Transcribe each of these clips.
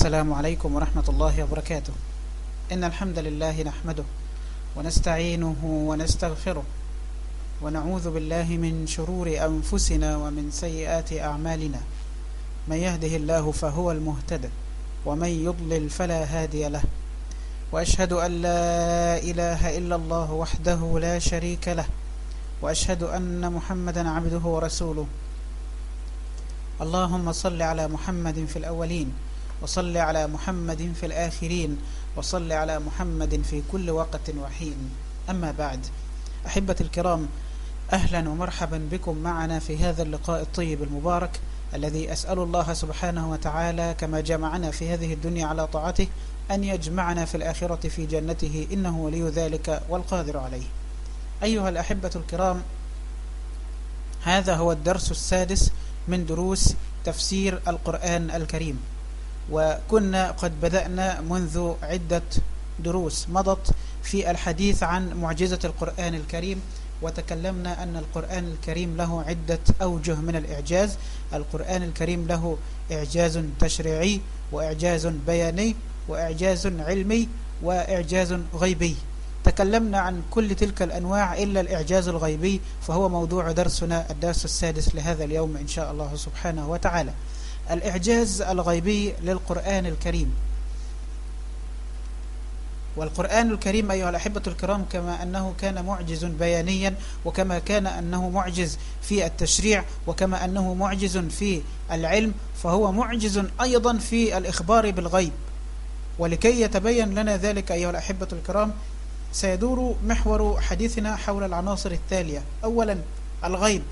السلام عليكم ورحمة الله وبركاته. إن الحمد لله نحمده ونستعينه ونستغفره ونعوذ بالله من شرور أنفسنا ومن سيئات أعمالنا. من يهده الله فهو المهتد ومن يضلل فلا هادي له. وأشهد أن لا إله إلا الله وحده لا شريك له. وأشهد أن محمدا عبده ورسوله. اللهم صل على محمد في الأولين وصل على محمد في الآخرين وصل على محمد في كل وقت وحين. أما بعد أحبة الكرام أهلا ومرحبا بكم معنا في هذا اللقاء الطيب المبارك الذي أسأل الله سبحانه وتعالى كما جمعنا في هذه الدنيا على طاعته أن يجمعنا في الآخرة في جنته إنه ولي ذلك والقادر عليه. أيها الأحبة الكرام هذا هو الدرس السادس من دروس تفسير القرآن الكريم. وكنا قد بدأنا منذ عدة دروس مضت في الحديث عن معجزة القرآن الكريم وتكلمنا أن القرآن الكريم له عدة أوجه من الإعجاز. القرآن الكريم له إعجاز تشريعي وإعجاز بياني وإعجاز علمي وإعجاز غيبي. تكلمنا عن كل تلك الأنواع إلا الإعجاز الغيبي فهو موضوع درسنا الدرس السادس لهذا اليوم إن شاء الله سبحانه وتعالى. الإعجاز الغيبي للقرآن الكريم. والقرآن الكريم أيها الأحبة الكرام كما أنه كان معجز بيانيا وكما كان أنه معجز في التشريع وكما أنه معجز في العلم فهو معجز أيضا في الإخبار بالغيب. ولكي يتبين لنا ذلك أيها الأحبة الكرام سيدور محور حديثنا حول العناصر التالية. أولا الغيب.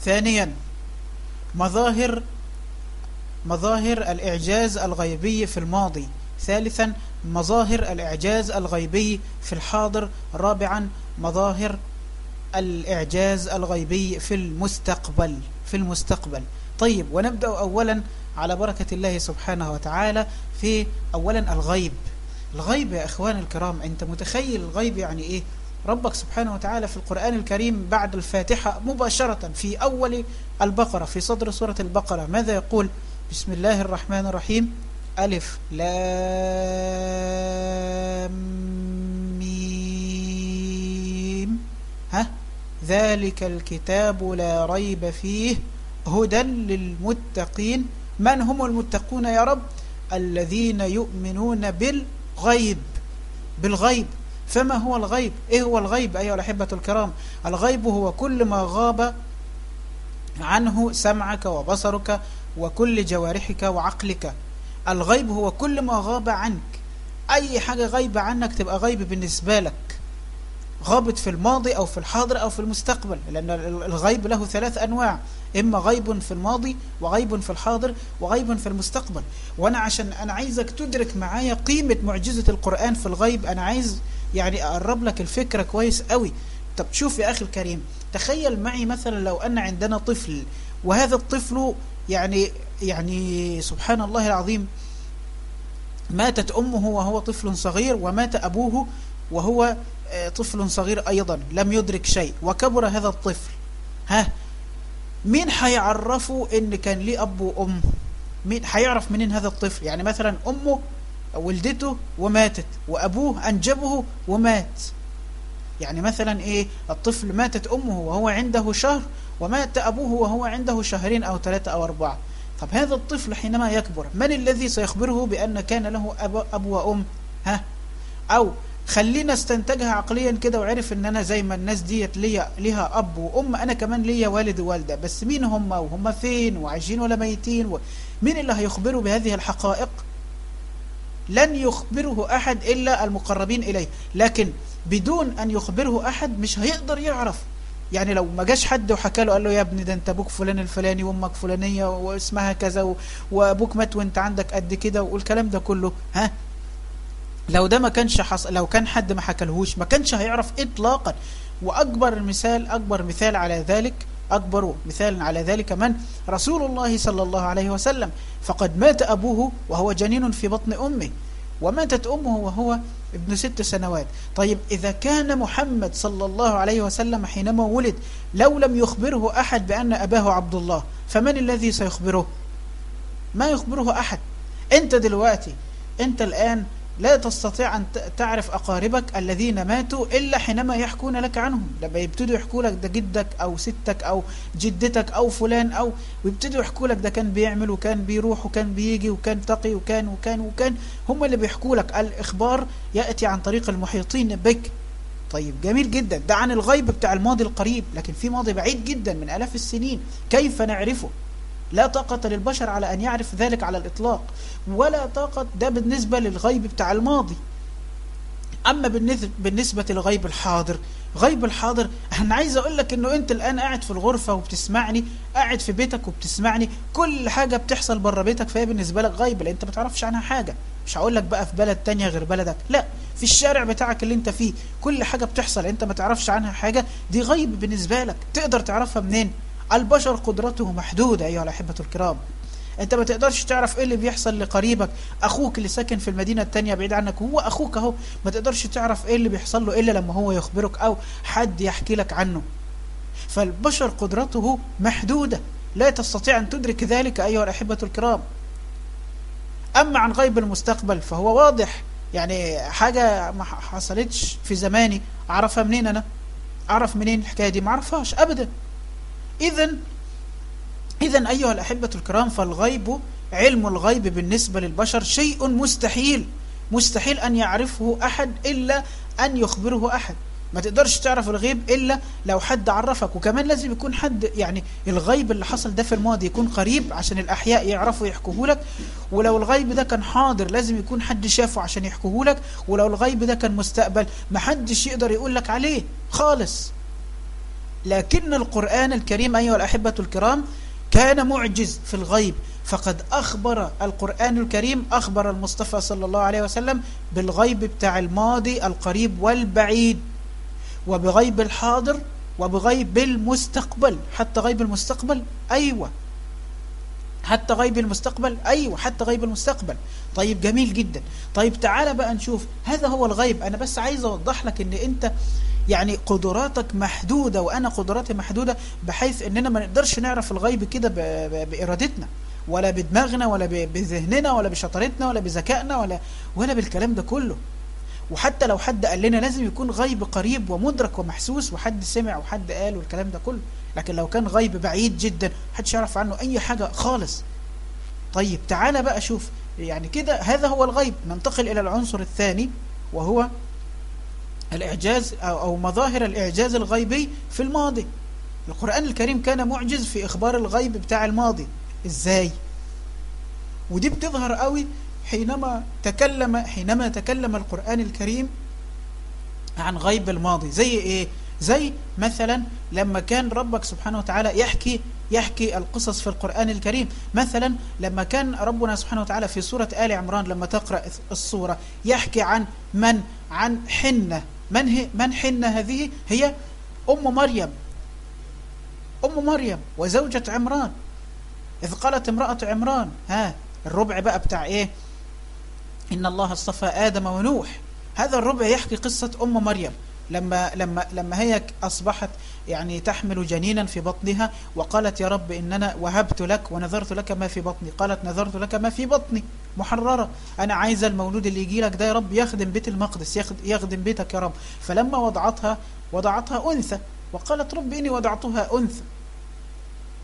ثانيا مظاهر مظاهر الإعجاز الغيبي في الماضي. ثالثا مظاهر الإعجاز الغيبي في الحاضر. رابعا مظاهر الإعجاز الغيبي في المستقبل في المستقبل. طيب ونبدأ أولا على بركة الله سبحانه وتعالى في أولا الغيب. الغيب يا إخوان الكرام أنت متخيل الغيب يعني إيه؟ ربك سبحانه وتعالى في القرآن الكريم بعد الفاتحة مباشرة في أول البقرة في صدر سورة البقرة. ماذا يقول؟ بسم الله الرحمن الرحيم. ألف لام ميم. ها؟ ذلك الكتاب لا ريب فيه هدى للمتقين. من هم المتقون يا رب؟ الذين يؤمنون بالغيب. بالغيب. فما هو الغيب؟ إيه هو الغيب أيها الأحبة الكرام؟ الغيب هو كل ما غاب عنه سمعك وبصرك وكل جوارحك وعقلك. الغيب هو كل ما غاب عنك. أي حاجة غايبة عنك تبقى غيب بالنسبة لك. غابت في الماضي أو في الحاضر أو في المستقبل لأن الغيب له ثلاث أنواع. إما غيب في الماضي وغيب في الحاضر وغيب في المستقبل. وأنا عشان أنا عايزك تدرك معايا قيمة معجزة القرآن في الغيب أنا عايز يعني أقرب لك الفكرة كويس قوي. طب شوف يا أخي الكريم تخيل معي مثلا لو أن عندنا طفل وهذا الطفل يعني يعني سبحان الله العظيم ماتت أمه وهو طفل صغير ومات أبوه وهو طفل صغير أيضا لم يدرك شيء وكبر هذا الطفل. ها؟ مين حيعرفه إن كان ليه أب وأم؟ مين حيعرف منين هذا الطفل؟ يعني مثلا أمه ولدته وماتت وأبوه أنجبه ومات. يعني مثلا إيه الطفل ماتت أمه وهو عنده شهر ومات أبوه وهو عنده شهرين أو ثلاثة أو أربعة. طب هذا الطفل حينما يكبر من الذي سيخبره بأن كان له أب, وأم؟ ها؟ أو خلينا استنتجها عقليا كده وعرف إن أنا زي ما الناس ديت ليا ليها أب وأم أنا كمان ليا والد ووالدة. بس مين هم؟ وهم فين؟ وعايشين ولا ميتين. مين اللي هيخبره بهذه الحقائق؟ لن يخبره أحد إلا المقربين إليه. لكن بدون أن يخبره أحد مش هيقدر يعرف. يعني لو ما جاش حد وحكى له قال له يا ابني ده أنت أبوك فلان الفلاني وأمك فلانية واسمها كذا وأبوك مات وأنت عندك قد كده والكلام ده كله. ها؟ لو ده ما كانش حص... لو كان حد ما حكالهوش ما كانش هيعرف اطلاقا. وأكبر المثال أكبر مثال على ذلك أكبر مثال على ذلك من؟ رسول الله صلى الله عليه وسلم. فقد مات أبوه وهو جنين في بطن أمه. وماتت أمه وهو ابن ست سنوات. طيب إذا كان محمد صلى الله عليه وسلم حينما ولد لو لم يخبره أحد بأن أباه عبد الله فمن الذي سيخبره؟ ما يخبره أحد. أنت دلوقتي أنت الآن لا تستطيع أن تعرف أقاربك الذين ماتوا إلا حينما يحكون لك عنهم. لما يبتدوا يحكوا لك ده جدك أو ستك أو جدتك أو فلان أو ويبتدوا يحكوا لك ده كان بيعمل وكان بيروح وكان بيجي وكان تقي وكان وكان وكان. هم اللي بيحكوا لك الإخبار يأتي عن طريق المحيطين بك. طيب جميل جدا. ده عن الغيب بتاع الماضي القريب. لكن في ماضي بعيد جدا من ألاف السنين. كيف نعرفه؟ لا طاقة للبشر على أن يعرف ذلك على الإطلاق ولا طاقة ده بالنسبة للغيب بتاع الماضي. أما بالنسبة للغيب الحاضر غيب الحاضر أنا عايز أقول لك أنه أنت الآن قاعد في الغرفة وبتسمعني قاعد في بيتك وبتسمعني كل حاجة بتحصل بره بيتك فهي بالنسبة لك غيب لأن أنت ما تعرفش عنها حاجة. مش هقول لك بقى في بلد تانية غير بلدك لا في الشارع بتاعك اللي أنت فيه كل حاجة بتحصل أنت ما تعرفش عنها حاجة دي غيب بالنسبة لك تقدر تعرفها منين؟ البشر قدرته محدودة أيها الأحبة الكرام. أنت ما تقدرش تعرف إيه اللي بيحصل لقريبك. أخوك اللي ساكن في المدينة التانية بعيد عنك هو أخوك أهو. ما تقدرش تعرف إيه اللي بيحصل له إلا لما هو يخبرك أو حد يحكي لك عنه. فالبشر قدرته محدودة. لا تستطيع أن تدرك ذلك أيها الأحبة الكرام. أما عن غيب المستقبل فهو واضح. يعني حاجة ما حصلتش في زماني. أعرفها منين أنا؟ أعرف منين الحكاية دي؟ ما أعرفهاش ابدا. إذا إذا أيها الأحبة الكرام فالغيب علم الغيب بالنسبة للبشر شيء مستحيل. مستحيل أن يعرفه أحد إلا أن يخبره أحد. ما تقدرش تعرف الغيب إلا لو حد عرفك. وكمان لازم يكون حد يعني الغيب اللي حصل ده في الماضي يكون قريب عشان الأحياء يعرفوا يحكوه لك. ولو الغيب ده كان حاضر لازم يكون حد شافه عشان يحكوه لك. ولو الغيب ده كان مستقبل ما حدش يقدر يقول لك عليه خالص. لكن القرآن الكريم أيها الأحبة الكرام كان معجز في الغيب فقد أخبر القرآن الكريم أخبر المصطفى صلى الله عليه وسلم بالغيب بتاع الماضي القريب والبعيد وبغيب الحاضر وبغيب المستقبل حتى غيب المستقبل أيوة. حتى غيب المستقبل أيوة حتى غيب المستقبل. طيب جميل جدا. طيب تعالى بقى نشوف هذا هو الغيب. أنا بس عايز أوضح لك أن أنت يعني قدراتك محدودة وأنا قدراتي محدودة بحيث أننا ما نقدرش نعرف الغيب كده بإرادتنا ولا بدماغنا ولا بذهننا ولا بشطارتنا ولا بذكائنا ولا ولا بالكلام ده كله. وحتى لو حد قال لنا لازم يكون غيب قريب ومدرك ومحسوس وحد سمع وحد قال والكلام ده كله. لكن لو كان غيب بعيد جدا محدش يعرف عنه أي حاجة خالص. طيب تعالى بقى شوف يعني كده هذا هو الغيب. ننتقل إلى العنصر الثاني وهو الإعجاز أو مظاهر الإعجاز الغيبي في الماضي. القرآن الكريم كان معجز في إخبار الغيب بتاع الماضي. إزاي؟ ودي بتظهر قوي حينما تكلم حينما تكلم القرآن الكريم عن غيب الماضي. زي إيه؟ زي مثلا لما كان ربك سبحانه وتعالى يحكي يحكي القصص في القرآن الكريم. مثلا لما كان ربنا سبحانه وتعالى في سورة آل عمران لما تقرأ الصورة يحكي عن من؟ عن حنة. من, هي من حنة هذه؟ هي أم مريم. أم مريم وزوجة عمران. إذ قالت امرأة عمران ها الربع بقى بتاع إيه؟ إن الله اصطفى آدم ونوح. هذا الربع يحكي قصة أم مريم. لما لما لما هي أصبحت يعني تحمل جنينا في بطنها وقالت يا رب إننا وهبت لك ونذرت لك ما في بطني. قالت نذرت لك ما في بطني. محررة. أنا عايزة المولود اللي يجي لك ده يا رب يخدم بيت المقدس يخدم بيتك يا رب. فلما وضعتها وضعتها أنثى. وقالت رب إني وضعتها أنثى.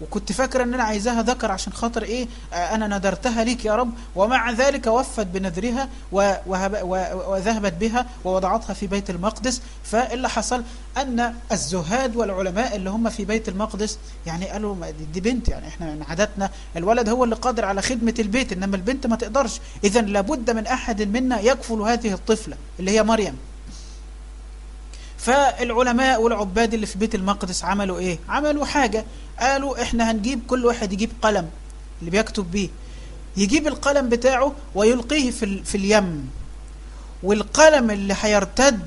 وكنت فاكرة إن أنا عايزاها ذكر عشان خاطر إيه؟ آه أنا ندرتها ليك يا رب. ومع ذلك وفت بنذرها وذهبت بها ووضعتها في بيت المقدس. فاللي حصل أن الزهاد والعلماء اللي هم في بيت المقدس يعني قالوا دي بنت يعني إحنا من عاداتنا الولد هو اللي قادر على خدمة البيت إنما البنت ما تقدرش. اذا لابد من أحد منا يكفل هذه الطفلة اللي هي مريم. فالعلماء والعباد اللي في بيت المقدس عملوا إيه؟ عملوا حاجة. قالوا إحنا هنجيب كل واحد يجيب قلم اللي بيكتب بيه. يجيب القلم بتاعه ويلقيه في, في اليم. والقلم اللي هيرتد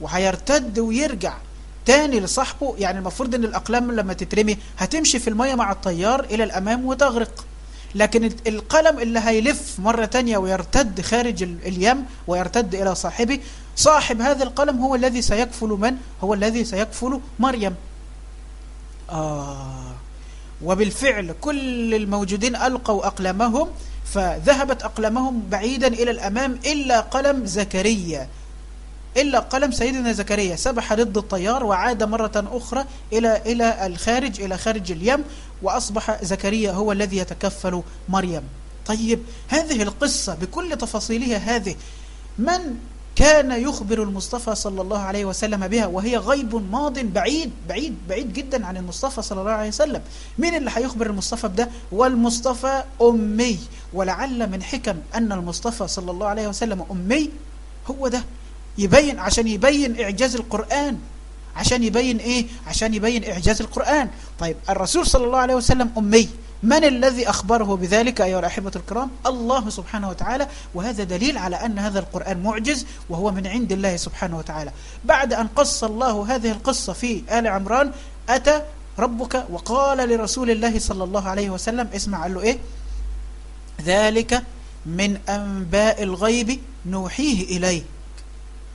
وهيرتد ويرجع تاني لصاحبه يعني المفروض إن الأقلام لما تترمي هتمشي في المية مع الطيار إلى الأمام وتغرق. لكن القلم اللي هيلف مرة تانية ويرتد خارج اليم ويرتد إلى صاحبه صاحب هذا القلم هو الذي سيكفل من؟ هو الذي سيكفل مريم. آه. وبالفعل كل الموجودين ألقوا أقلامهم فذهبت أقلامهم بعيدا إلى الأمام إلا قلم زكريا. إلا قلم سيدنا زكريا. سبح ضد الطيار وعاد مرة أخرى إلى إلى الخارج إلى خارج اليم وأصبح زكريا هو الذي يتكفل مريم. طيب هذه القصة بكل تفاصيلها هذه من كان يخبر المصطفى صلى الله عليه وسلم بها وهي غيب ماض بعيد بعيد بعيد جدا عن المصطفى صلى الله عليه وسلم. مين اللي هيخبر المصطفى بده؟ والمصطفى أمي. ولعل من حكم أن المصطفى صلى الله عليه وسلم أمي هو ده. يبين عشان يبين إعجاز القرآن. عشان يبين إيه؟ عشان يبين إعجاز القرآن. طيب الرسول صلى الله عليه وسلم أمي. من الذي أخبره بذلك أيها الأحبة الكرام؟ الله سبحانه وتعالى. وهذا دليل على أن هذا القرآن معجز وهو من عند الله سبحانه وتعالى. بعد أن قص الله هذه القصة في آل عمران أتى ربك وقال لرسول الله صلى الله عليه وسلم اسمع قال له إيه؟ ذلك من أنباء الغيب نوحيه إليه.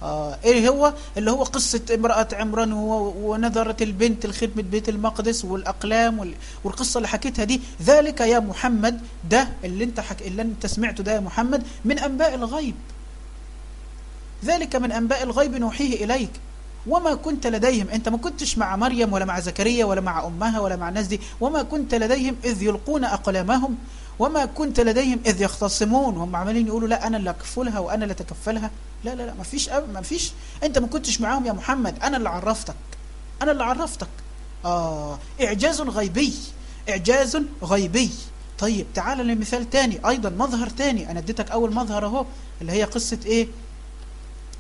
آه إيه هو؟ اللي هو قصة امرأة عمران ونذرت البنت لخدمة بيت المقدس والأقلام وال... والقصة اللي حكيتها دي. ذلك يا محمد ده اللي انت, حك... اللي انت سمعته ده يا محمد من أنباء الغيب. ذلك من أنباء الغيب نوحيه إليك. وما كنت لديهم أنت ما كنتش مع مريم ولا مع زكريا ولا مع أمها ولا مع الناس دي. وما كنت لديهم إذ يلقون أقلامهم. وما كنت لديهم إذ يختصمون. هم عمالين يقولوا لا أنا اللي أكفلها وأنا اللي أتكفلها. لا لا لا ما فيش. ما فيش. أنت ما كنتش معاهم يا محمد. أنا اللي عرفتك. أنا اللي عرفتك. آه إعجاز غيبي. إعجاز غيبي. طيب تعال لمثال تاني أيضا مظهر تاني. أنا اديتك أول مظهر أهو اللي هي قصة إيه؟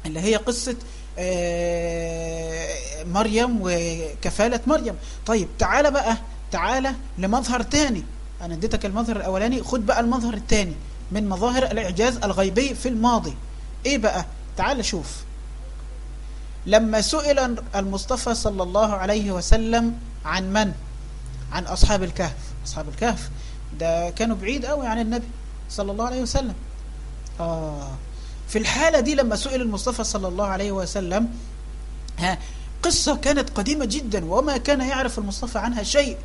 اللي هي قصة آه مريم وكفالة مريم. طيب تعال بقى تعال لمظهر تاني. أنا اديتك المظهر الأولاني. خد بقى المظهر الثاني من مظاهر الإعجاز الغيبي في الماضي. إيه بقى؟ تعال شوف. لما سئل المصطفى صلى الله عليه وسلم عن من؟ عن أصحاب الكهف. أصحاب الكهف. ده كانوا بعيد قوي عن النبي صلى الله عليه وسلم. آه. في الحالة دي لما سئل المصطفى صلى الله عليه وسلم ها قصة كانت قديمة جدا وما كان يعرف المصطفى عنها شيء.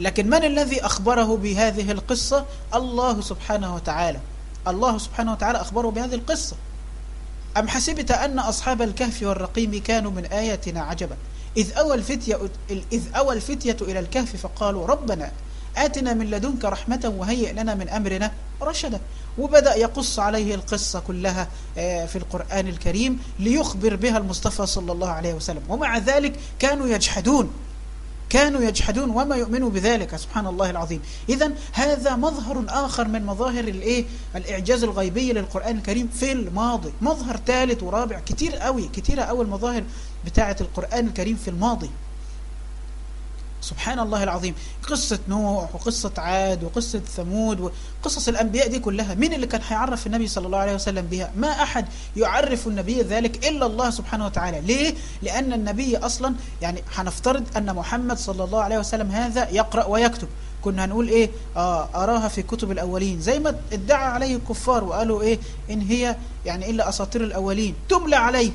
لكن من الذي أخبره بهذه القصة؟ الله سبحانه وتعالى. الله سبحانه وتعالى أخبره بهذه القصة. أم حسبت أن أصحاب الكهف والرقيم كانوا من آياتنا عجبا؟ إذ أوى الفتية, إذ أوى الفتية إلى الكهف فقالوا ربنا آتنا من لدنك رحمة وهيئ لنا من أمرنا رشدا. وبدأ يقص عليه القصة كلها في القرآن الكريم ليخبر بها المصطفى صلى الله عليه وسلم. ومع ذلك كانوا يجحدون. كانوا يجحدون وما يؤمنوا بذلك. سبحان الله العظيم. إذا هذا مظهر آخر من مظاهر الإيه؟ الإعجاز الغيبي للقرآن الكريم في الماضي. مظهر ثالث ورابع كتير قوي كتير قوي المظاهر بتاعة القرآن الكريم في الماضي. سبحان الله العظيم. قصة نوح وقصة عاد وقصة ثمود وقصص الأنبياء دي كلها مين اللي كان هيعرف النبي صلى الله عليه وسلم بها ما أحد يعرف النبي ذلك إلا الله سبحانه وتعالى. ليه؟ لأن النبي أصلا يعني هنفترض أن محمد صلى الله عليه وسلم هذا يقرأ ويكتب. كنا هنقول إيه؟ آه أراها في كتب الأولين. زي ما ادعى عليه الكفار وقالوا إيه؟ إن هي يعني إلا أساطير الأولين. تملى عليه.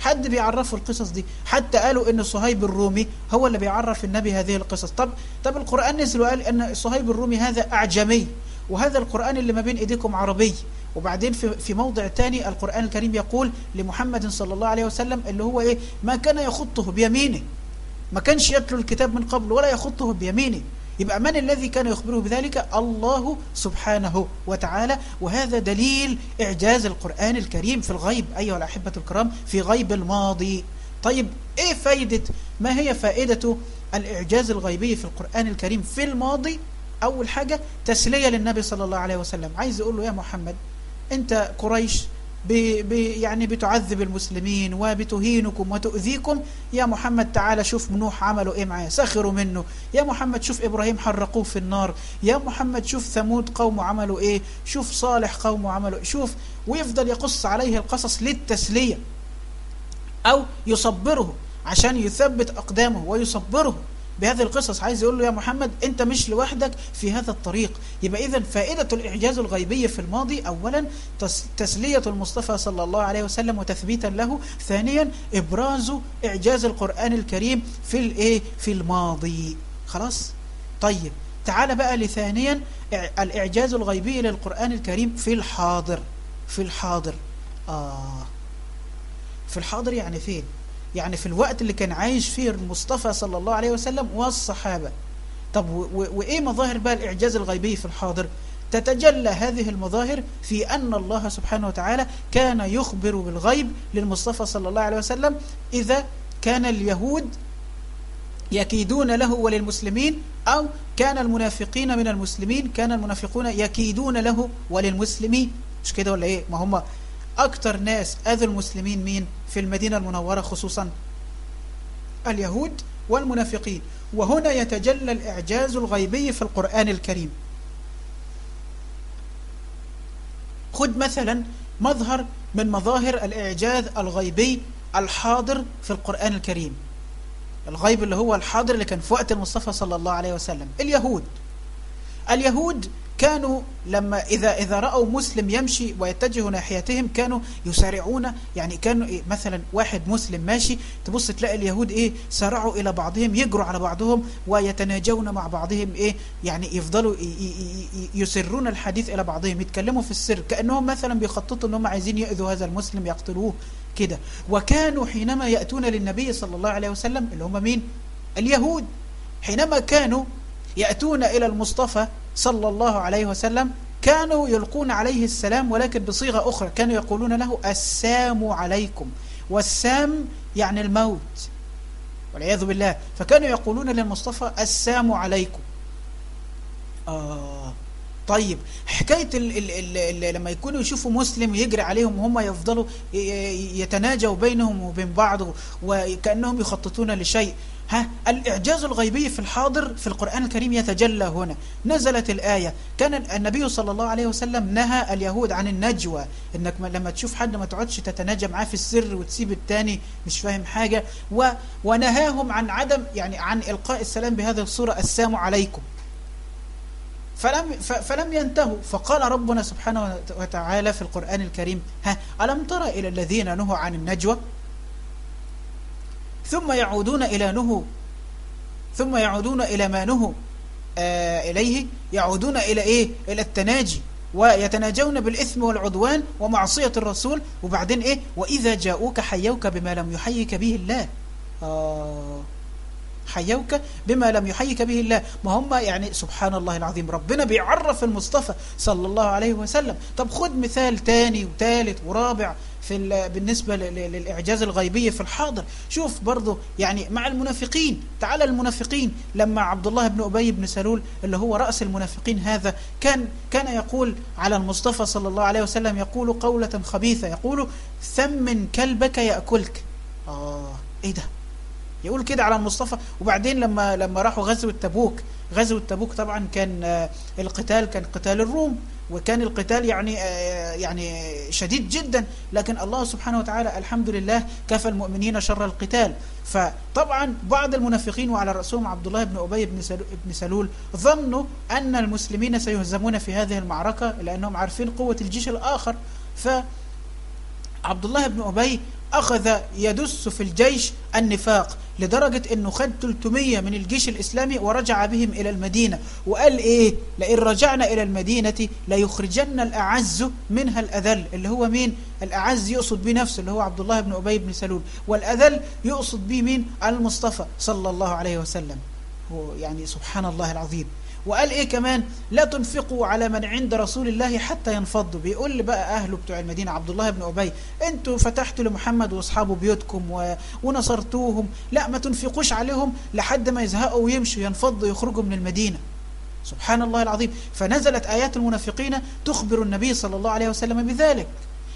حد بيعرفوا القصص دي. حتى قالوا إن صهيب الرومي هو اللي بيعرف النبي هذه القصص. طب طب القرآن نزل وقال إن صهيب الرومي هذا أعجمي وهذا القرآن اللي ما بين إيديكم عربي. وبعدين في في موضع تاني القرآن الكريم يقول لمحمد صلى الله عليه وسلم اللي هو إيه؟ ما كان يخطه بيمينه. ما كانش يتلو الكتاب من قبل ولا يخطه بيمينه. يبقى من الذي كان يخبره بذلك؟ الله سبحانه وتعالى. وهذا دليل إعجاز القرآن الكريم في الغيب أيها الأحبة الكرام في غيب الماضي. طيب إيه فايدة؟ ما هي فائدة الإعجاز الغيبي في القرآن الكريم في الماضي؟ أول حاجة تسلية للنبي صلى الله عليه وسلم. عايز يقول له يا محمد أنت قريش بي بي يعني بتعذب المسلمين وبتهينكم وتؤذيكم. يا محمد تعالى شوف نوح عملوا إيه معاه سخروا منه. يا محمد شوف إبراهيم حرقوه في النار. يا محمد شوف ثمود قومه عملوا إيه. شوف صالح قومه عملوا إيه. شوف ويفضل يقص عليه القصص للتسلية أو يصبره عشان يثبت أقدامه ويصبره. بهذه القصص عايز يقول له يا محمد أنت مش لوحدك في هذا الطريق. يبقى اذا فائدة الإعجاز الغيبي في الماضي اولا تسلية المصطفى صلى الله عليه وسلم وتثبيتا له. ثانيا إبراز إعجاز القرآن الكريم في الإيه؟ في الماضي. خلاص؟ طيب تعال بقى لثانيا الإعجاز الغيبي للقرآن الكريم في الحاضر. في الحاضر. آه. في الحاضر يعني فين؟ يعني في الوقت اللي كان عايش فيه المصطفى صلى الله عليه وسلم والصحابة. طب وإيه مظاهر بقى الإعجاز الغيبي في الحاضر؟ تتجلى هذه المظاهر في أن الله سبحانه وتعالى كان يخبر بالغيب للمصطفى صلى الله عليه وسلم إذا كان اليهود يكيدون له وللمسلمين أو كان المنافقين من المسلمين كان المنافقون يكيدون له وللمسلمين. مش كده ولا إيه؟ ما هم أكتر ناس أذوا المسلمين مين في المدينة المنورة خصوصا؟ اليهود والمنافقين. وهنا يتجلى الإعجاز الغيبي في القرآن الكريم. خد مثلا مظهر من مظاهر الإعجاز الغيبي الحاضر في القرآن الكريم. الغيب اللي هو الحاضر اللي كان في وقت المصطفى صلى الله عليه وسلم. اليهود. اليهود كانوا لما إذا إذا رأوا مسلم يمشي ويتجه ناحيتهم كانوا يسارعون يعني كانوا إيه مثلا واحد مسلم ماشي تبص تلاقي اليهود إيه سارعوا إلى بعضهم يجروا على بعضهم ويتناجون مع بعضهم إيه يعني يفضلوا يسرون الحديث إلى بعضهم يتكلموا في السر كأنهم مثلا بيخططوا أنهم عايزين يأذوا هذا المسلم يقتلوه كده. وكانوا حينما يأتون للنبي صلى الله عليه وسلم اللي هم مين؟ اليهود. حينما كانوا يأتون إلى المصطفى صلى الله عليه وسلم كانوا يلقون عليه السلام ولكن بصيغة أخرى كانوا يقولون له السام عليكم. والسام يعني الموت والعياذ بالله. فكانوا يقولون للمصطفى السام عليكم. آه. طيب حكاية ال ال ال ال لما يكونوا يشوفوا مسلم يجري عليهم وهم يفضلوا يتناجوا بينهم وبين بعض وكأنهم يخططون لشيء ها؟ الإعجاز الغيبي في الحاضر في القرآن الكريم يتجلى هنا. نزلت الآية. كان النبي صلى الله عليه وسلم نهى اليهود عن النجوى. إنك لما تشوف حد ما تقعدش تتناجى معاه في السر وتسيب التاني مش فاهم حاجة. و ونهاهم عن عدم يعني عن إلقاء السلام بهذه الصورة. السلام عليكم. فلم, فلم ينتهوا. فقال ربنا سبحانه وتعالى في القرآن الكريم ها ألم ترى إلى الذين نهوا عن النجوى؟ ثم يعودون إلى نهو ثم يعودون إلى ما نهوا آه إليه. يعودون إلى إيه؟ إلى التناجي ويتناجون بالإثم والعدوان ومعصية الرسول. وبعدين إيه؟ وإذا جاءوك حيوك بما لم يحيك به الله. آه. حيوك بما لم يحيك به الله. ما هم يعني سبحان الله العظيم. ربنا بيعرف المصطفى صلى الله عليه وسلم. طب خد مثال تاني وثالث ورابع في بالنسبة للإعجاز الغيبي في الحاضر. شوف برضو يعني مع المنافقين. تعالى المنافقين. لما عبد الله بن أبي بن سلول اللي هو رأس المنافقين هذا كان كان يقول على المصطفى صلى الله عليه وسلم يقول قولة خبيثة يقول ثمن كلبك يأكلك. آه إيه ده؟ يقول كده على المصطفى وبعدين لما لما راحوا غزوة تبوك غزوة تبوك طبعا كان القتال كان قتال الروم وكان القتال يعني يعني شديد جدا. لكن الله سبحانه وتعالى الحمد لله كفى المؤمنين شر القتال. فطبعا بعض المنافقين وعلى رأسهم عبد الله بن أبي بن سلول ظنوا أن المسلمين سيهزمون في هذه المعركة لأنهم عارفين قوة الجيش الآخر. فعبد الله بن أبي أخذ يدس في الجيش النفاق لدرجة أنه خد 300 من الجيش الإسلامي ورجع بهم إلى المدينة وقال إيه؟ لئن رجعنا إلى المدينة ليخرجن الأعز منها الأذل اللي هو مين؟ الأعز يقصد به نفسه اللي هو عبد الله بن أبي بن سلول والأذل يقصد به مين؟ المصطفى صلى الله عليه وسلم. يعني سبحان الله العظيم. وقال إيه كمان؟ لا تنفقوا على من عند رسول الله حتى ينفضوا. بيقول بقى أهله بتوع المدينة عبد الله بن أبي أنتوا فتحتوا لمحمد وأصحابه بيوتكم و... ونصرتوهم. لا ما تنفقوش عليهم لحد ما يزهقوا ويمشوا ينفضوا يخرجوا من المدينة. سبحان الله العظيم. فنزلت آيات المنافقين تخبر النبي صلى الله عليه وسلم بذلك.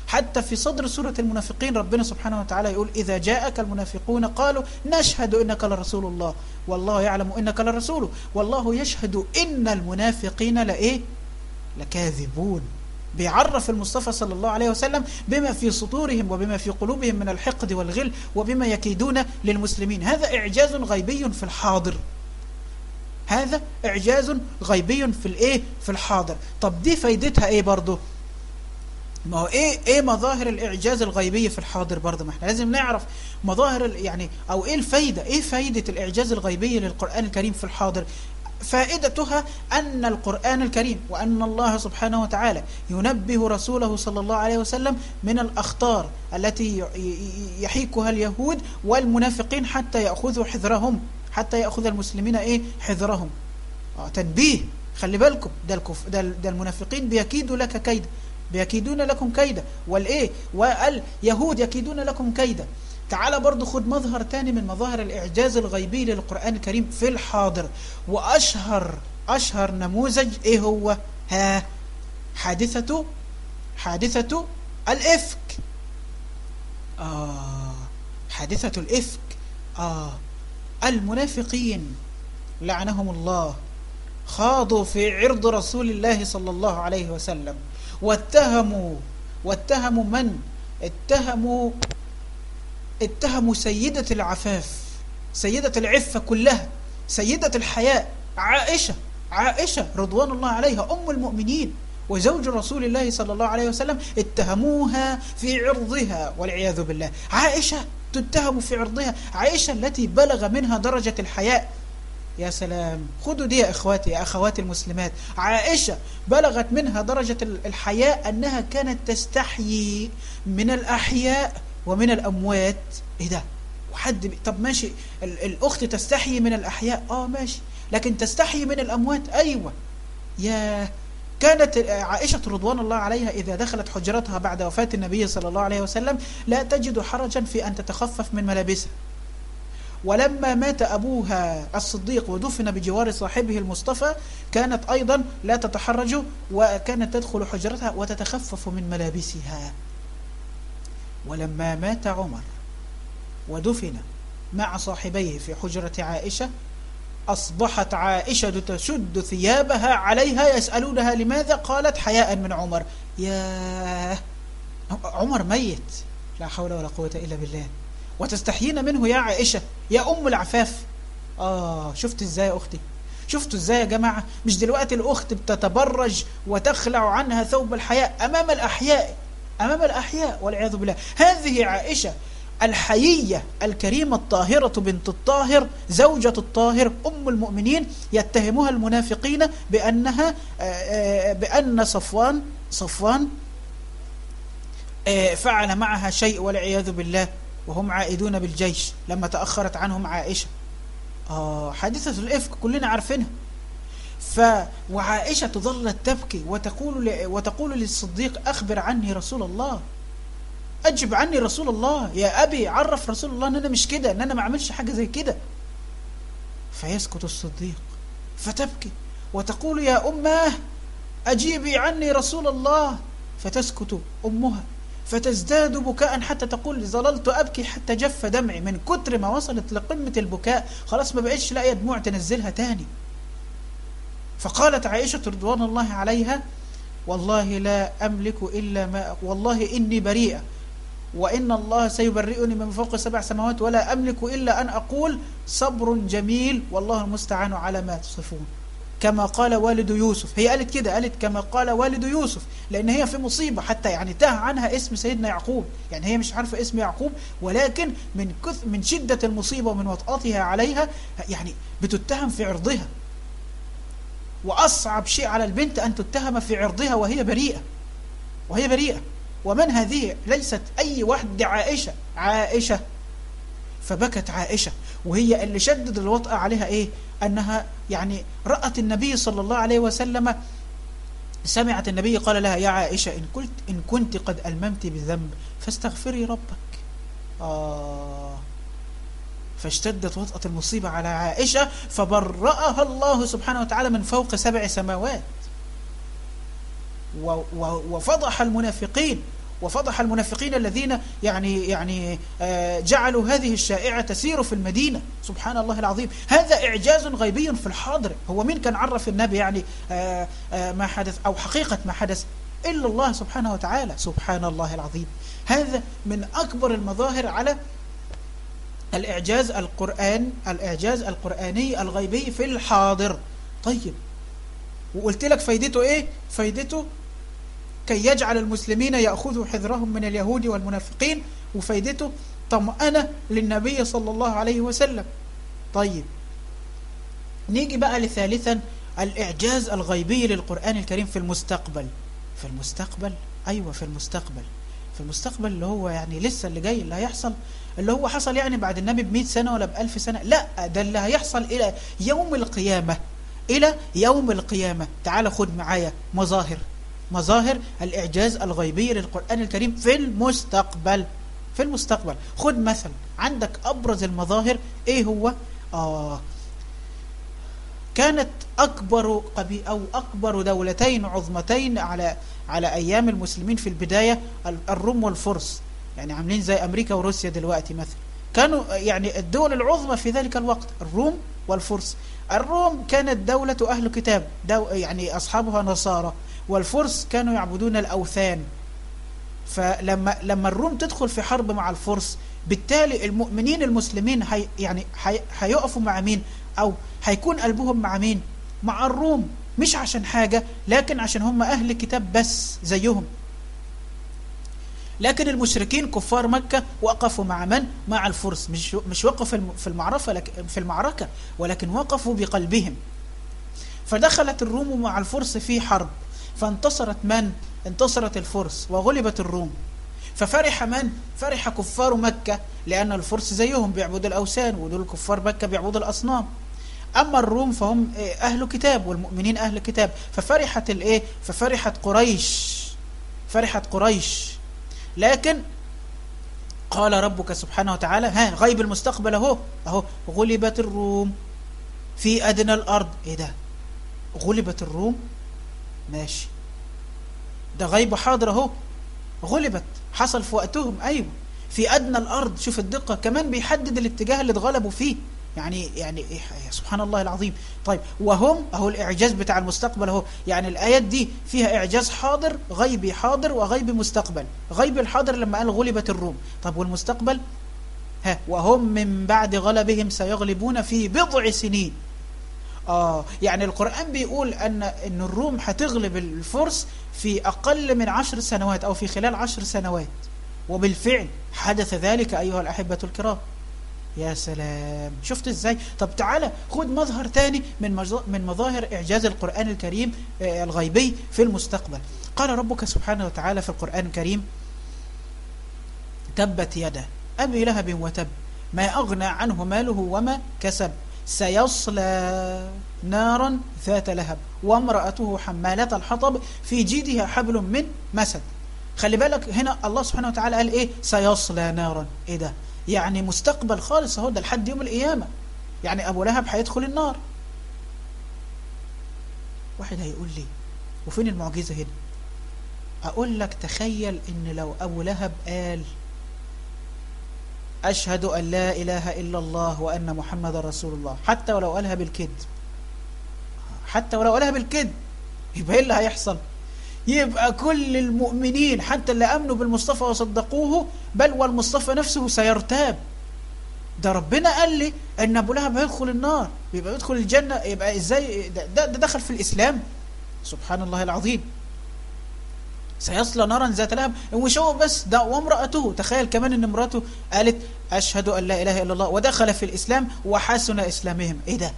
حتى في صدر سورة المنافقين ربنا سبحانه وتعالى يقول إذا جاءك المنافقون قالوا نشهد إنك لرسول الله. والله يعلم إنك لرسوله. والله يشهد إن المنافقين لإيه؟ لكاذبون. بيعرف المصطفى صلى الله عليه وسلم بما في سطورهم وبما في قلوبهم من الحقد والغل وبما يكيدون للمسلمين. هذا إعجاز غيبي في الحاضر. هذا إعجاز غيبي في الإيه؟ في الحاضر. طب دي فايدتها إيه برضه ما هو إيه إيه مظاهر الإعجاز الغيبي في الحاضر برضه؟ ما إحنا لازم نعرف مظاهر يعني أو إيه الفايدة؟ إيه فايدة الإعجاز الغيبي للقرآن الكريم في الحاضر؟ فائدتها أن القرآن الكريم وأن الله سبحانه وتعالى ينبه رسوله صلى الله عليه وسلم من الأخطار التي يحيكها اليهود والمنافقين حتى يأخذوا حذرهم حتى يأخذ المسلمين إيه؟ حذرهم. آه تنبيه. خلي بالكم ده, الكف ده, المنافقين بيكيدوا لك كيدا بيكيدون لكم كيدا. والإيه واليهود يكيدون لكم كيدا. تعال برضو خد مظهر تاني من مظاهر الإعجاز الغيبي للقرآن الكريم في الحاضر. وأشهر أشهر نموذج إيه هو؟ ها؟ حادثة حادثة الإفك. آه حادثة الإفك. آه المنافقين. لعنهم الله. خاضوا في عرض رسول الله صلى الله عليه وسلم. واتهموا واتهموا من؟ اتهموا اتهموا سيدة العفاف سيدة العفة كلها سيدة الحياء عائشة عائشة رضوان الله عليها أم المؤمنين وزوج رسول الله صلى الله عليه وسلم اتهموها في عرضها والعياذ بالله. عائشة تتهم في عرضها عائشة التي بلغ منها درجة الحياء. يا سلام. خذوا دي يا إخواتي يا أخواتي المسلمات. عائشة بلغت منها درجة الحياء أنها كانت تستحيي من الأحياء ومن الأموات. إيه ده؟ وحد طب ماشي. الأخت تستحيي من الأحياء؟ آه ماشي. لكن تستحيي من الأموات؟ أيوة. يا كانت عائشة رضوان الله عليها إذا دخلت حجرتها بعد وفاة النبي صلى الله عليه وسلم لا تجد حرجا في أن تتخفف من ملابسها. ولما مات أبوها الصديق ودفن بجوار صاحبه المصطفى كانت أيضا لا تتحرج وكانت تدخل حجرتها وتتخفف من ملابسها. ولما مات عمر ودفن مع صاحبيه في حجرة عائشة أصبحت عائشة تشد ثيابها عليها يسألونها لماذا؟ قالت حياء من عمر. يا عمر ميت. لا حول ولا قوة إلا بالله. وتستحيين منه يا عائشة يا أم العفاف. آه شفت إزاي يا أختي؟ شفتوا إزاي يا جماعة؟ مش دلوقتي الأخت بتتبرج وتخلع عنها ثوب الحياء أمام الأحياء أمام الأحياء والعياذ بالله. هذه عائشة الحيية الكريمة الطاهرة بنت الطاهر زوجة الطاهر أم المؤمنين يتهمها المنافقين بأنها بأن صفوان صفوان فعل معها شيء والعياذ بالله. وهم عائدون بالجيش. لما تأخرت عنهم عائشة. آه حادثة الإفك كلنا عارفينها. ف وعائشة ظلت تبكي وتقول ل... وتقول للصديق أخبر عني رسول الله. أجب عني رسول الله. يا أبي عرف رسول الله أن أنا مش كده أن أنا ما أعملش حاجة زي كده. فيسكت الصديق. فتبكي وتقول يا أمه أجيبي عني رسول الله. فتسكت أمها. فتزداد بكاء حتى تقول ظللت أبكي حتى جف دمعي. من كتر ما وصلت لقمة البكاء خلاص ما بقتش لاقية دموع تنزلها تاني. فقالت عائشة رضوان الله عليها والله لا أملك إلا ما والله إني بريئة وإن الله سيبرئني من فوق سبع سماوات ولا أملك إلا أن أقول صبر جميل والله المستعان على ما تصفون. كما قال والد يوسف. هي قالت كده قالت كما قال والد يوسف لأن هي في مصيبة حتى يعني تاه عنها اسم سيدنا يعقوب. يعني هي مش عارفة اسم يعقوب ولكن من كث من شدة المصيبة ومن وطأتها عليها يعني بتتهم في عرضها. وأصعب شيء على البنت أن تتهم في عرضها وهي بريئة. وهي بريئة. ومن هذه ليست أي واحد عائشة عائشة فبكت عائشة. وهي اللي شدد الوطأة عليها إيه؟ أنها يعني رأت النبي صلى الله عليه وسلم سمعت النبي قال لها يا عائشة إن, قلت إن كنت قد ألممت بذنب فاستغفري ربك. آه. فاشتدت وطأة المصيبة على عائشة فبرأها الله سبحانه وتعالى من فوق سبع سماوات. وفضح المنافقين. وفضح المنافقين الذين يعني يعني جعلوا هذه الشائعة تسير في المدينة. سبحان الله العظيم. هذا إعجاز غيبي في الحاضر. هو مين كان عرف النبي يعني ما حدث أو حقيقة ما حدث إلا الله سبحانه وتعالى. سبحان الله العظيم. هذا من أكبر المظاهر على الإعجاز القرآن الإعجاز القرآني الغيبي في الحاضر. طيب وقلت لك فايدته إيه؟ فايدته كي يجعل المسلمين يأخذوا حذرهم من اليهود والمنافقين. وفايدته طمأنة للنبي صلى الله عليه وسلم. طيب نيجي بقى لثالثا الإعجاز الغيبي للقرآن الكريم في المستقبل. في المستقبل؟ أيوة في المستقبل. في المستقبل اللي هو يعني لسه اللي جاي اللي هيحصل. اللي هو حصل يعني بعد النبي بمئة سنة ولا بألف سنة. لا ده اللي هيحصل إلى يوم القيامة. إلى يوم القيامة. تعال خد معايا مظاهر. مظاهر الإعجاز الغيبي للقرآن الكريم في المستقبل في المستقبل. خد مثلا عندك أبرز المظاهر إيه هو؟ آه كانت أكبر قبي أو أكبر دولتين عظمتين على على أيام المسلمين في البداية الروم والفرس. يعني عاملين زي أمريكا وروسيا دلوقتي مثلا. كانوا يعني الدول العظمى في ذلك الوقت الروم والفرس. الروم كانت دولة أهل كتاب دو يعني أصحابها نصارى. والفرس كانوا يعبدون الأوثان. فلما لما الروم تدخل في حرب مع الفرس بالتالي المؤمنين المسلمين هي يعني هي هيقفوا مع مين؟ أو هيكون قلبهم مع مين؟ مع الروم. مش عشان حاجة لكن عشان هم أهل كتاب بس زيهم. لكن المشركين كفار مكة وقفوا مع من؟ مع الفرس. مش مش وقفوا في المعرفة في المعركة ولكن وقفوا بقلبهم. فدخلت الروم مع الفرس في حرب. فانتصرت من؟ انتصرت الفرس وغلبت الروم. ففرح من؟ فرح كفار مكة لأن الفرس زيهم بيعبدوا الأوثان ودول كفار مكة بيعبدوا الأصنام. أما الروم فهم أهل كتاب والمؤمنين أهل كتاب. ففرحت الإيه؟ ففرحت قريش. فرحت قريش. لكن قال ربك سبحانه وتعالى ها غيب المستقبل أهو. أهو غلبت الروم. في أدنى الأرض. إيه ده؟ غلبت الروم. ماشي. ده غيب حاضر اهو. غلبت. حصل في وقتهم. أيوه. في أدنى الأرض. شوف الدقة. كمان بيحدد الاتجاه اللي اتغلبوا فيه. يعني يعني سبحان الله العظيم. طيب وهم؟ أهو الإعجاز بتاع المستقبل أهو. يعني الآيات دي فيها إعجاز حاضر غيبي حاضر وغيب مستقبل. غيب الحاضر لما قال غلبت الروم. طب والمستقبل؟ ها وهم من بعد غلبهم سيغلبون في بضع سنين. آه يعني القرآن بيقول أن أن الروم هتغلب الفرس في أقل من عشر سنوات أو في خلال عشر سنوات. وبالفعل حدث ذلك أيها الأحبة الكرام. يا سلام. شفت إزاي؟ طب تعالى خد مظهر تاني من من مظاهر إعجاز القرآن الكريم الغيبي في المستقبل. قال ربك سبحانه وتعالى في القرآن الكريم تبت يدا أبي لهب وتب ما أغنى عنه ماله وما كسب. سيصلى نارا ذات لهب وامرأته حمالة الحطب في جيدها حبل من مسد. خلي بالك هنا الله سبحانه وتعالى قال إيه؟ سيصلى نارا. إيه ده؟ يعني مستقبل خالص أهو ده لحد يوم القيامة. يعني أبو لهب هيدخل النار. واحد هيقول لي وفين المعجزة هنا؟ أقول لك تخيل إن لو أبو لهب قال أشهد أن لا إله إلا الله وأن محمد رسول الله. حتى ولو قالها بالكذب. حتى ولو قالها بالكذب. يبقى إيه اللي هيحصل؟ يبقى كل المؤمنين حتى اللي أمنوا بالمصطفى وصدقوه بل والمصطفى نفسه سيرتاب. ده ربنا قال لي أن أبو لهب هيدخل النار. يبقى يدخل الجنة. يبقى إزاي؟ ده, ده دخل في الإسلام. سبحان الله العظيم. سيصلى نارا ذات لهب. هو بس ده وامرأته. تخيل كمان إن امرأته قالت أشهد أن لا إله إلا الله ودخل في الإسلام وحسن إسلامهم. إيه ده؟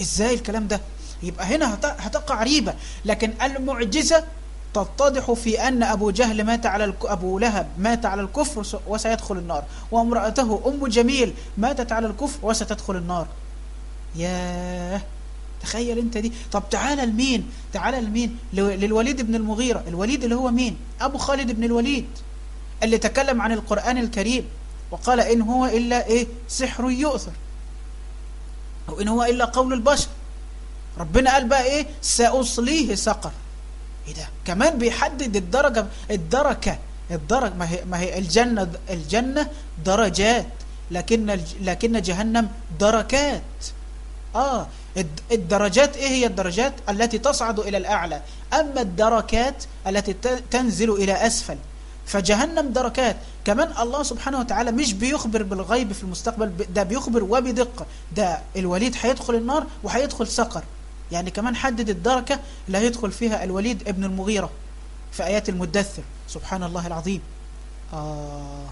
إزاي الكلام ده؟ يبقى هنا هتقع ريبة. لكن المعجزة تتضح في أن أبو جهل مات على الك... أبو لهب مات على الكفر وسيدخل النار. وامرأته أم جميل ماتت على الكفر وستدخل النار. ياه! تخيل انت دي. طب تعالى لمين؟ تعالى لمين؟ للوليد بن المغيرة. الوليد اللي هو مين؟ أبو خالد بن الوليد اللي تكلم عن القرآن الكريم وقال إن هو إلا إيه؟ سحر يؤثر أو إن هو إلا قول البشر. ربنا قال بقى إيه؟ سأصليه سقر. إيه ده؟ كمان بيحدد الدرجة الدركة الدرجة ما هي, ما هي الجنة الجنة درجات لكن لكن جهنم دركات. آه الدرجات إيه هي الدرجات؟ التي تصعد إلى الأعلى. أما الدركات التي تنزل إلى أسفل. فجهنم دركات. كمان الله سبحانه وتعالى مش بيخبر بالغيب في المستقبل ده بيخبر وبدقة. ده الوليد هيدخل النار وهيدخل سقر. يعني كمان حدد الدركة اللي هيدخل فيها الوليد ابن المغيرة في آيات المدثر. سبحان الله العظيم. آه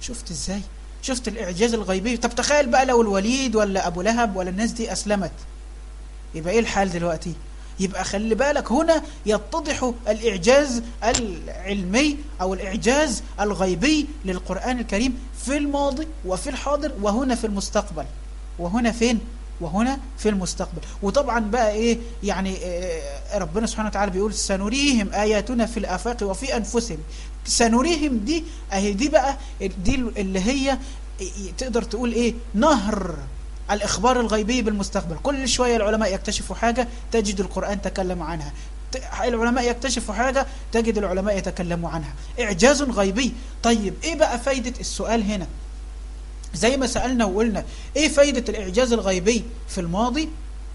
شفت إزاي؟ شفت الإعجاز الغيبي. طب تخيل بقى لو الوليد ولا أبو لهب ولا الناس دي أسلمت. يبقى إيه الحال دلوقتي؟ يبقى خلي بالك هنا يتضح الإعجاز العلمي أو الإعجاز الغيبي للقرآن الكريم في الماضي وفي الحاضر وهنا في المستقبل. وهنا فين؟ وهنا في المستقبل. وطبعا بقى إيه؟ يعني إيه ربنا سبحانه وتعالى بيقول سنريهم آياتنا في الآفاق وفي أنفسهم. سنريهم دي أهي دي بقى دي اللي هي تقدر تقول إيه؟ نهر الإخبار الغيبي بالمستقبل. كل شوية العلماء يكتشفوا حاجة تجد القرآن تكلم عنها. العلماء يكتشفوا حاجة تجد العلماء يتكلموا عنها. إعجاز غيبي. طيب إيه بقى فايدة السؤال هنا؟ زي ما سألنا وقلنا إيه فايدة الإعجاز الغيبي في الماضي؟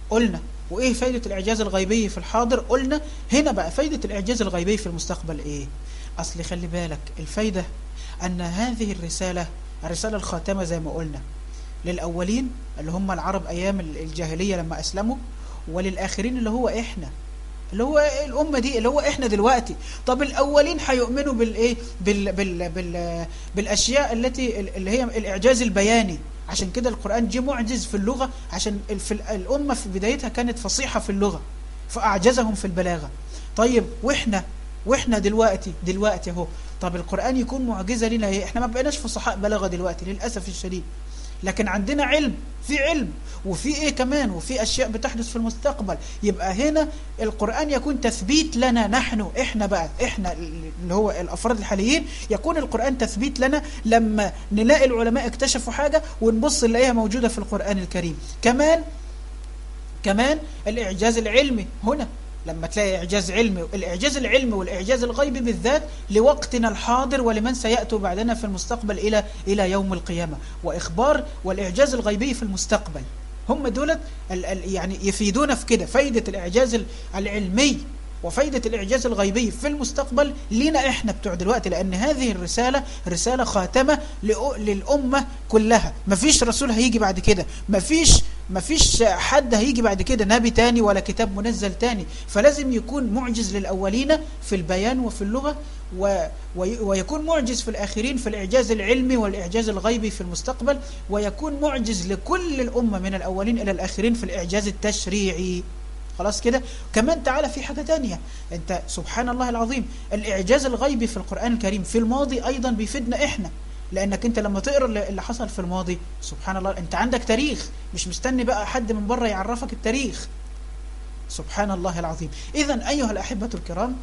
قلنا. وإيه فايدة الإعجاز الغيبي في الحاضر؟ قلنا. هنا بقى فايدة الإعجاز الغيبي في المستقبل إيه؟ أصل خلي بالك الفايدة أن هذه الرسالة الرسالة الخاتمة زي ما قلنا للأولين اللي هم العرب أيام الجاهلية لما أسلموا وللآخرين اللي هو إحنا. اللي هو الأمة دي اللي هو إحنا دلوقتي. طب الأولين هيؤمنوا بالإيه بال بال بال بالأشياء التي اللي هي الإعجاز البياني. عشان كده القرآن جه معجز في اللغة عشان في الأمة في بدايتها كانت فصيحة في اللغة فأعجزهم في البلاغة. طيب وإحنا وإحنا دلوقتي دلوقتي أهو. طب القرآن يكون معجزة لنا إيه؟ إحنا ما بقيناش فصحاء بلاغة دلوقتي للأسف الشديد. لكن عندنا علم. في علم وفي إيه كمان وفي أشياء بتحدث في المستقبل. يبقى هنا القرآن يكون تثبيت لنا نحن إحنا بقى إحنا اللي هو الأفراد الحاليين يكون القرآن تثبيت لنا لما نلاقي العلماء اكتشفوا حاجة ونبص نلاقيها موجودة في القرآن الكريم. كمان كمان الإعجاز العلمي هنا. لما تلاقي إعجاز علمي الإعجاز العلمي والإعجاز الغيبي بالذات لوقتنا الحاضر ولمن سيأتوا بعدنا في المستقبل إلى إلى يوم القيامة. وإخبار والإعجاز الغيبي في المستقبل هم دولت يعني يفيدون في كده. فايدة الإعجاز العلمي وفايدة الإعجاز الغيبي في المستقبل لنا إحنا بتوع دلوقتي لأن هذه الرسالة رسالة خاتمة للأمة كلها. مفيش رسول هيجي بعد كده. مفيش مفيش حد هيجي بعد كده نبي تاني ولا كتاب منزل تاني. فلازم يكون معجز للأولين في البيان وفي اللغة و ويكون معجز في الآخرين في الإعجاز العلمي والإعجاز الغيبي في المستقبل ويكون معجز لكل الأمة من الأولين إلى الآخرين في الإعجاز التشريعي. خلاص كده. كمان تعالى في حاجة تانية. انت سبحان الله العظيم الإعجاز الغيبي في القرآن الكريم في الماضي أيضا بيفيدنا إحنا. لأنك أنت لما تقرأ اللي حصل في الماضي سبحان الله أنت عندك تاريخ. مش مستني بقى حد من بره يعرفك التاريخ. سبحان الله العظيم. إذا أيها الأحبة الكرام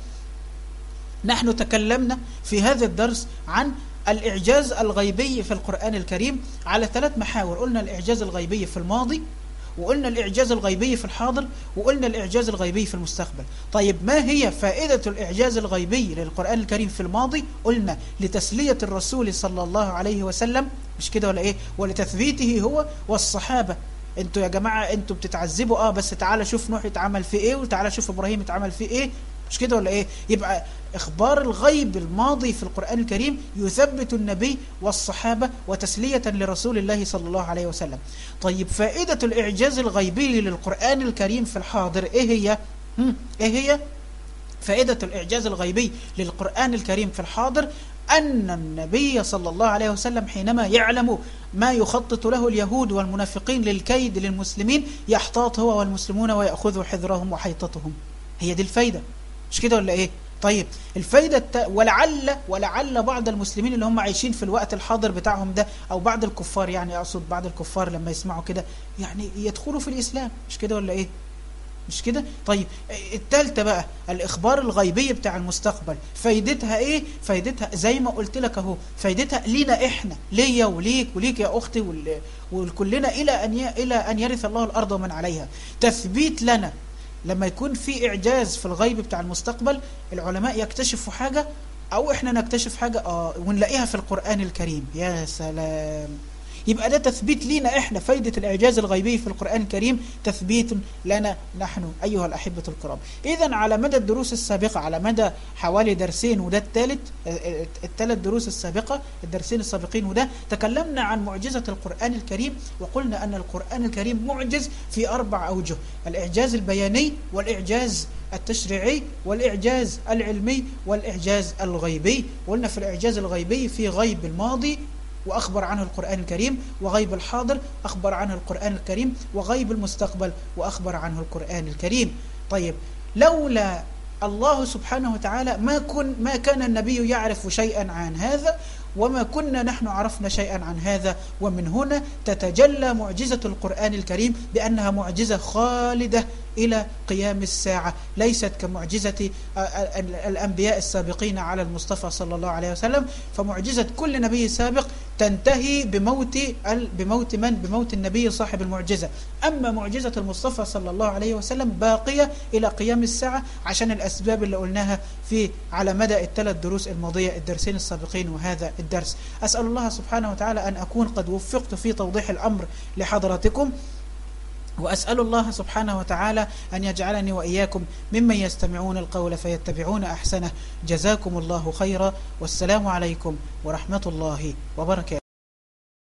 نحن تكلمنا في هذا الدرس عن الإعجاز الغيبي في القرآن الكريم على ثلاث محاور. قلنا الإعجاز الغيبي في الماضي وقلنا الإعجاز الغيبي في الحاضر وقلنا الإعجاز الغيبي في المستقبل. طيب ما هي فائدة الإعجاز الغيبي للقرآن الكريم في الماضي؟ قلنا لتسلية الرسول صلى الله عليه وسلم مش كده ولا إيه؟ ولتثبيته هو والصحابة. أنتوا يا جماعة أنتوا بتتعذبوا آه بس تعالى شوف نوح اتعمل في إيه وتعالى شوف إبراهيم اتعمل في إيه؟ مش كده ولا إيه؟ يبقى إخبار الغيب الماضي في القرآن الكريم يثبت النبي والصحابة وتسلية لرسول الله صلى الله عليه وسلم. طيب فائدة الإعجاز الغيبي للقرآن الكريم في الحاضر إيه هي؟ إيه هي؟ فائدة الإعجاز الغيبي للقرآن الكريم في الحاضر أن النبي صلى الله عليه وسلم حينما يعلم ما يخطط له اليهود والمنافقين للكيد للمسلمين يحتاط هو والمسلمون ويأخذوا حذرهم وحيطتهم. هي دي الفايدة. مش كده ولا إيه؟ طيب الفايدة الت... ولعل ولعل بعض المسلمين اللي هم عايشين في الوقت الحاضر بتاعهم ده أو بعض الكفار يعني أقصد بعض الكفار لما يسمعوا كده يعني يدخلوا في الإسلام مش كده ولا إيه؟ مش كده؟ طيب التالتة بقى الإخبار الغيبي بتاع المستقبل فايدتها إيه؟ فايدتها زي ما قلت لك أهو فايدتها لينا إحنا ليا وليك وليك يا أختي وكلنا إلى أن ي... إلى أن يرث الله الأرض ومن عليها. تثبيت لنا لما يكون في إعجاز في الغيب بتاع المستقبل العلماء يكتشفوا حاجة أو إحنا نكتشف حاجة آه ونلاقيها في القرآن الكريم. يا سلام. يبقى ده تثبيت لينا إحنا فايدة الإعجاز الغيبي في القرآن الكريم تثبيت لنا نحن أيها الأحبة الكرام. اذا على مدى الدروس السابقة على مدى حوالي درسين وده الثالث الثلاث دروس السابقة الدرسين السابقين وده تكلمنا عن معجزة القرآن الكريم وقلنا أن القرآن الكريم معجز في أربع أوجه الإعجاز البياني والإعجاز التشريعي والإعجاز العلمي والإعجاز الغيبي. قلنا في الإعجاز الغيبي في غيب الماضي وأخبر عنه القرآن الكريم وغيب الحاضر أخبر عنه القرآن الكريم وغيب المستقبل وأخبر عنه القرآن الكريم. طيب لولا الله سبحانه وتعالى ما, كن ما كان النبي يعرف شيئا عن هذا وما كنا نحن عرفنا شيئا عن هذا. ومن هنا تتجلى معجزة القرآن الكريم بأنها معجزة خالدة. إلى قيام الساعة. ليست كمعجزة الأنبياء السابقين على المصطفى صلى الله عليه وسلم. فمعجزة كل نبي سابق تنتهي بموت بموت من؟ بموت النبي صاحب المعجزة. أما معجزة المصطفى صلى الله عليه وسلم باقية إلى قيام الساعة عشان الأسباب اللي قلناها في على مدى الثلاث دروس الماضية الدرسين السابقين وهذا الدرس. أسأل الله سبحانه وتعالى أن أكون قد وفقت في توضيح الأمر لحضراتكم. وأسأل الله سبحانه وتعالى أن يجعلني وإياكم ممن يستمعون القول فيتبعون أحسنه. جزاكم الله خيرا. والسلام عليكم ورحمة الله وبركاته.